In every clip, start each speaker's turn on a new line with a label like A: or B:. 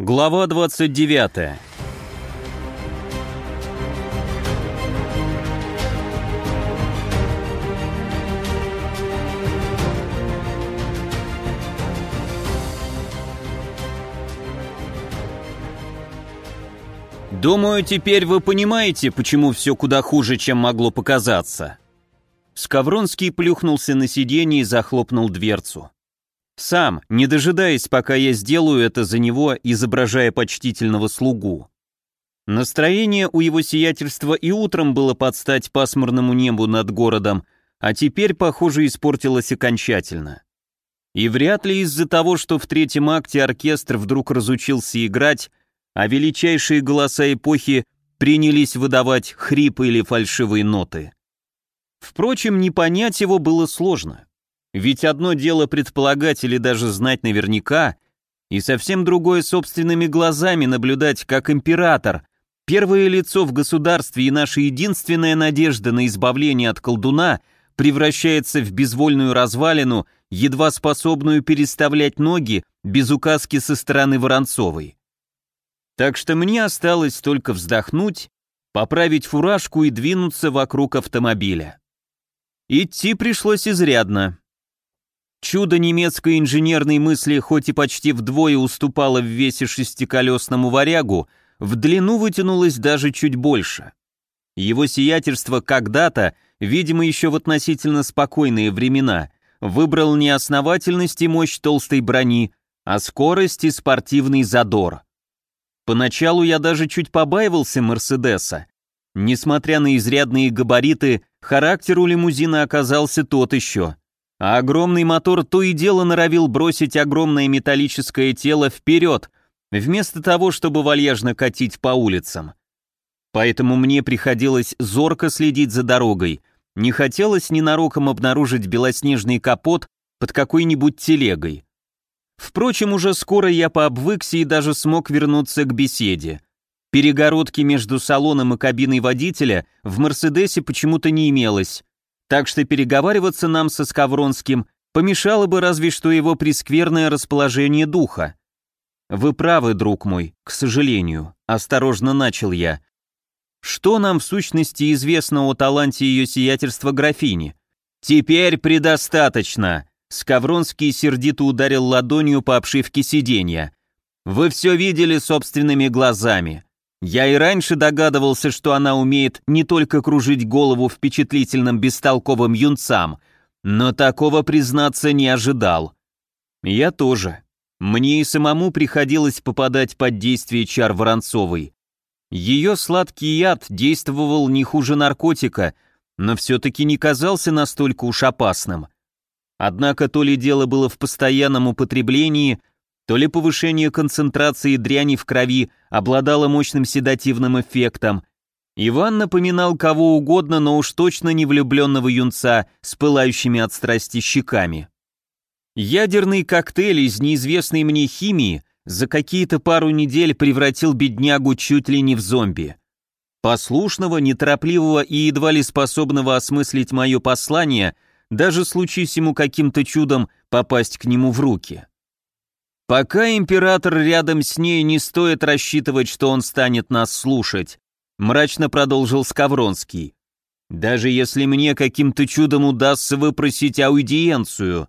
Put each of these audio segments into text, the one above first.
A: Глава 29. Думаю, теперь вы понимаете, почему все куда хуже, чем могло показаться. Скавронский плюхнулся на сиденье и захлопнул дверцу. Сам, не дожидаясь, пока я сделаю это за него, изображая почтительного слугу. Настроение у его сиятельства и утром было под стать пасмурному небу над городом, а теперь, похоже, испортилось окончательно. И вряд ли из-за того, что в третьем акте оркестр вдруг разучился играть, а величайшие голоса эпохи принялись выдавать хрипы или фальшивые ноты. Впрочем, не понять его было сложно. Ведь одно дело предполагать или даже знать наверняка, и совсем другое собственными глазами наблюдать, как император, первое лицо в государстве и наша единственная надежда на избавление от колдуна превращается в безвольную развалину, едва способную переставлять ноги без указки со стороны Воронцовой. Так что мне осталось только вздохнуть, поправить фуражку и двинуться вокруг автомобиля. Идти пришлось изрядно. Чудо немецкой инженерной мысли хоть и почти вдвое уступало в весе шестиколесному варягу, в длину вытянулось даже чуть больше. Его сиятельство когда-то, видимо еще в относительно спокойные времена, выбрал не основательность и мощь толстой брони, а скорость и спортивный задор. Поначалу я даже чуть побаивался Мерседеса, Несмотря на изрядные габариты, характер у лимузина оказался тот еще. А огромный мотор то и дело норовил бросить огромное металлическое тело вперед, вместо того, чтобы вальяжно катить по улицам. Поэтому мне приходилось зорко следить за дорогой. Не хотелось ненароком обнаружить белоснежный капот под какой-нибудь телегой. Впрочем, уже скоро я пообвыкся и даже смог вернуться к беседе. Перегородки между салоном и кабиной водителя в «Мерседесе» почему-то не имелось, так что переговариваться нам со Скавронским помешало бы разве что его прескверное расположение духа. «Вы правы, друг мой, к сожалению», — осторожно начал я. «Что нам в сущности известно о таланте ее сиятельства графини?» «Теперь предостаточно», — Скавронский сердито ударил ладонью по обшивке сиденья. «Вы все видели собственными глазами. Я и раньше догадывался, что она умеет не только кружить голову впечатлительным бестолковым юнцам, но такого, признаться, не ожидал. Я тоже. Мне и самому приходилось попадать под действие чар Воронцовой. Ее сладкий яд действовал не хуже наркотика, но все-таки не казался настолько уж опасным. Однако то ли дело было в постоянном употреблении, то ли повышение концентрации дряни в крови обладало мощным седативным эффектом. Иван напоминал кого угодно, но уж точно не влюбленного юнца с пылающими от страсти щеками. Ядерный коктейль из неизвестной мне химии за какие-то пару недель превратил беднягу чуть ли не в зомби. Послушного, неторопливого и едва ли способного осмыслить мое послание, даже случись ему каким-то чудом попасть к нему в руки. Пока император рядом с ней, не стоит рассчитывать, что он станет нас слушать, мрачно продолжил Скавронский. Даже если мне каким-то чудом удастся выпросить аудиенцию.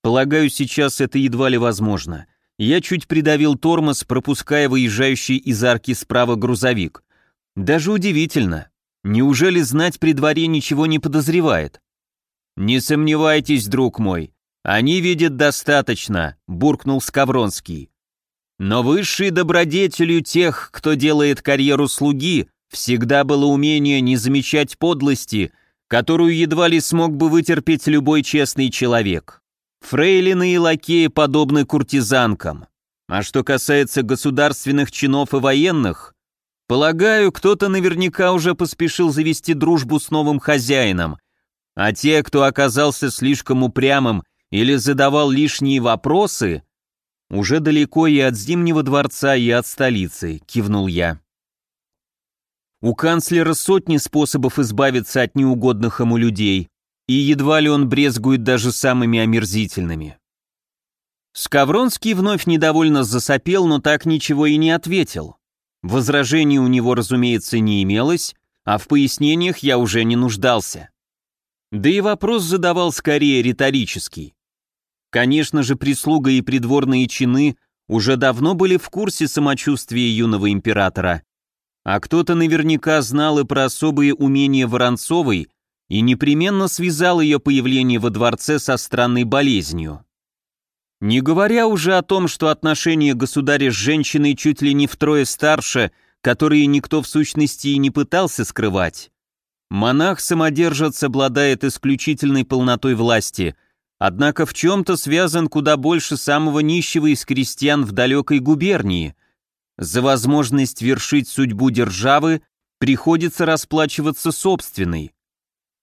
A: Полагаю, сейчас это едва ли возможно. Я чуть придавил тормоз, пропуская выезжающий из арки справа грузовик. Даже удивительно. Неужели знать при дворе ничего не подозревает? Не сомневайтесь, друг мой, «Они видят достаточно», — буркнул Скавронский. «Но высшей добродетелью тех, кто делает карьеру слуги, всегда было умение не замечать подлости, которую едва ли смог бы вытерпеть любой честный человек. Фрейлины и лакеи подобны куртизанкам. А что касается государственных чинов и военных, полагаю, кто-то наверняка уже поспешил завести дружбу с новым хозяином, а те, кто оказался слишком упрямым или задавал лишние вопросы, уже далеко и от Зимнего дворца, и от столицы, кивнул я. У канцлера сотни способов избавиться от неугодных ему людей, и едва ли он брезгует даже самыми омерзительными. Скавронский вновь недовольно засопел, но так ничего и не ответил. Возражений у него, разумеется, не имелось, а в пояснениях я уже не нуждался. Да и вопрос задавал скорее риторический. Конечно же, прислуга и придворные чины уже давно были в курсе самочувствия юного императора, а кто-то наверняка знал и про особые умения Воронцовой и непременно связал ее появление во дворце со странной болезнью. Не говоря уже о том, что отношения государя с женщиной чуть ли не втрое старше, которые никто в сущности и не пытался скрывать. Монах-самодержец обладает исключительной полнотой власти, однако в чем-то связан куда больше самого нищего из крестьян в далекой губернии. За возможность вершить судьбу державы приходится расплачиваться собственной.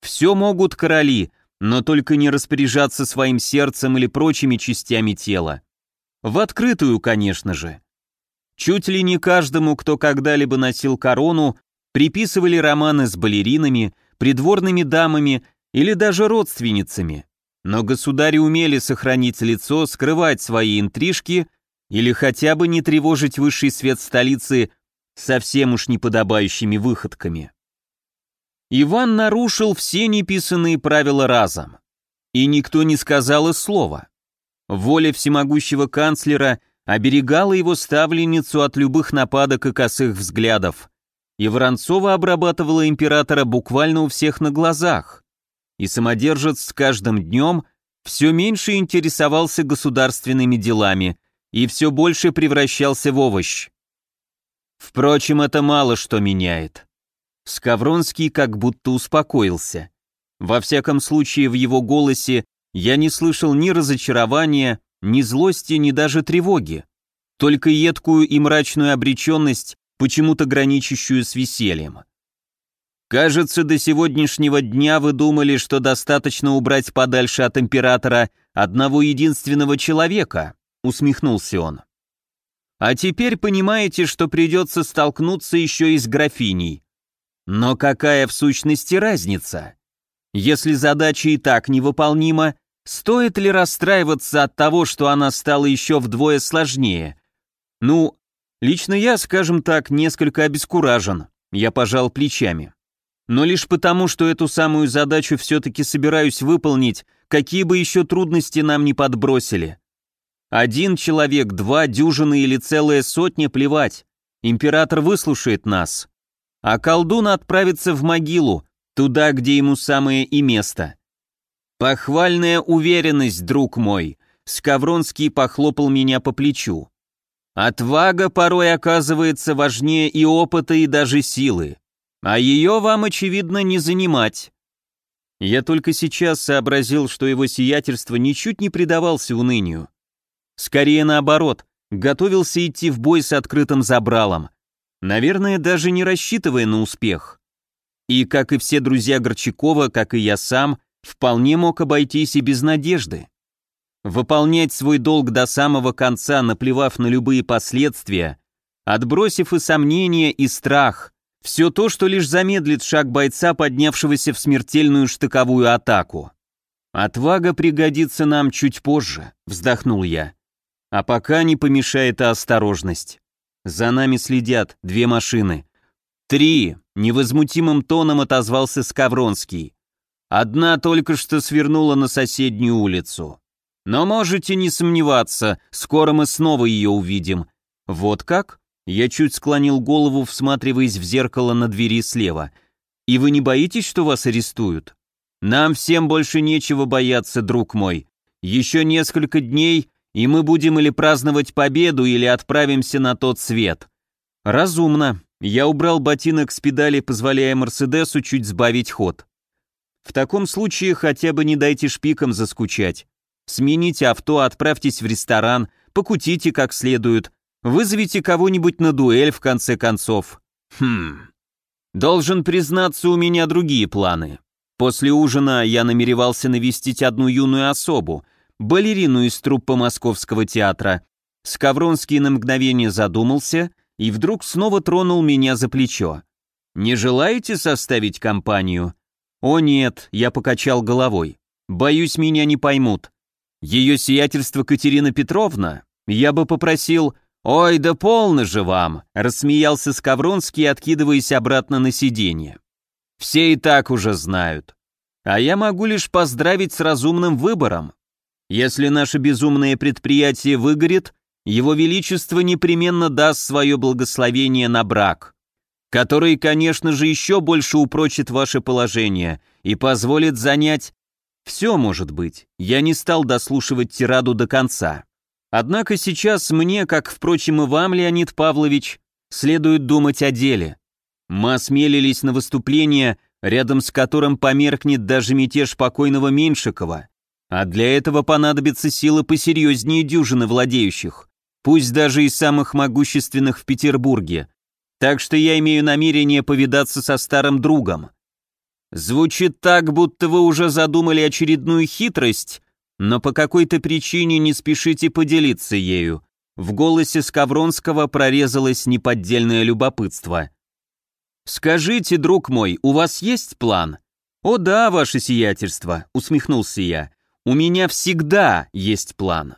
A: Все могут короли, но только не распоряжаться своим сердцем или прочими частями тела. В открытую, конечно же. Чуть ли не каждому, кто когда-либо носил корону, приписывали романы с балеринами, придворными дамами или даже родственницами. Но государи умели сохранить лицо, скрывать свои интрижки или хотя бы не тревожить высший свет столицы совсем уж неподобающими выходками. Иван нарушил все неписанные правила разом. И никто не сказал и слова. Воля всемогущего канцлера оберегала его ставленницу от любых нападок и косых взглядов. И Воронцова обрабатывала императора буквально у всех на глазах. И самодержец с каждым днем все меньше интересовался государственными делами и все больше превращался в овощ. Впрочем, это мало что меняет. Скавронский как будто успокоился. Во всяком случае, в его голосе я не слышал ни разочарования, ни злости, ни даже тревоги. Только едкую и мрачную обреченность, почему-то граничащую с весельем. Кажется, до сегодняшнего дня вы думали, что достаточно убрать подальше от императора одного единственного человека, усмехнулся он. А теперь понимаете, что придется столкнуться еще и с графиней. Но какая в сущности разница? Если задача и так невыполнима, стоит ли расстраиваться от того, что она стала еще вдвое сложнее? Ну, лично я, скажем так, несколько обескуражен. Я пожал плечами. Но лишь потому, что эту самую задачу все-таки собираюсь выполнить, какие бы еще трудности нам не подбросили. Один человек, два дюжины или целая сотня плевать. Император выслушает нас а колдун отправится в могилу, туда, где ему самое и место. Похвальная уверенность, друг мой. Скавронский похлопал меня по плечу. Отвага порой оказывается важнее и опыта, и даже силы. А ее вам, очевидно, не занимать. Я только сейчас сообразил, что его сиятельство ничуть не предавался унынию. Скорее наоборот, готовился идти в бой с открытым забралом, наверное, даже не рассчитывая на успех. И, как и все друзья Горчакова, как и я сам, вполне мог обойтись и без надежды. Выполнять свой долг до самого конца, наплевав на любые последствия, отбросив и сомнения, и страх, все то, что лишь замедлит шаг бойца, поднявшегося в смертельную штыковую атаку. «Отвага пригодится нам чуть позже», — вздохнул я. «А пока не помешает осторожность». За нами следят две машины. Три, невозмутимым тоном отозвался Скавронский. Одна только что свернула на соседнюю улицу. Но можете не сомневаться, скоро мы снова ее увидим. Вот как? Я чуть склонил голову, всматриваясь в зеркало на двери слева. И вы не боитесь, что вас арестуют? Нам всем больше нечего бояться, друг мой. Еще несколько дней, и мы будем или праздновать победу, или отправимся на тот свет. Разумно. Я убрал ботинок с педали, позволяя Мерседесу чуть сбавить ход. В таком случае хотя бы не дайте шпикам заскучать. Смените авто, отправьтесь в ресторан, покутите как следует, вызовите кого-нибудь на дуэль в конце концов. Хм. Должен признаться, у меня другие планы. После ужина я намеревался навестить одну юную особу, балерину из труппы Московского театра. Скавронский на мгновение задумался и вдруг снова тронул меня за плечо. «Не желаете составить компанию?» «О нет», — я покачал головой. «Боюсь, меня не поймут. Ее сиятельство Катерина Петровна? Я бы попросил... «Ой, да полно же вам!» — рассмеялся Скавронский, откидываясь обратно на сиденье. «Все и так уже знают. А я могу лишь поздравить с разумным выбором. Если наше безумное предприятие выгорит, его Величество непременно даст свое благословение на брак, который, конечно же, еще больше упрочит ваше положение и позволит занять... Все может быть, я не стал дослушивать тираду до конца. Однако сейчас мне, как, впрочем, и вам, Леонид Павлович, следует думать о деле. Мы осмелились на выступление, рядом с которым померкнет даже мятеж покойного Меньшикова, а для этого понадобится сила посерьезнее дюжины владеющих пусть даже из самых могущественных в Петербурге. Так что я имею намерение повидаться со старым другом. Звучит так, будто вы уже задумали очередную хитрость, но по какой-то причине не спешите поделиться ею. В голосе Скавронского прорезалось неподдельное любопытство. «Скажите, друг мой, у вас есть план?» «О да, ваше сиятельство», — усмехнулся я. «У меня всегда есть план».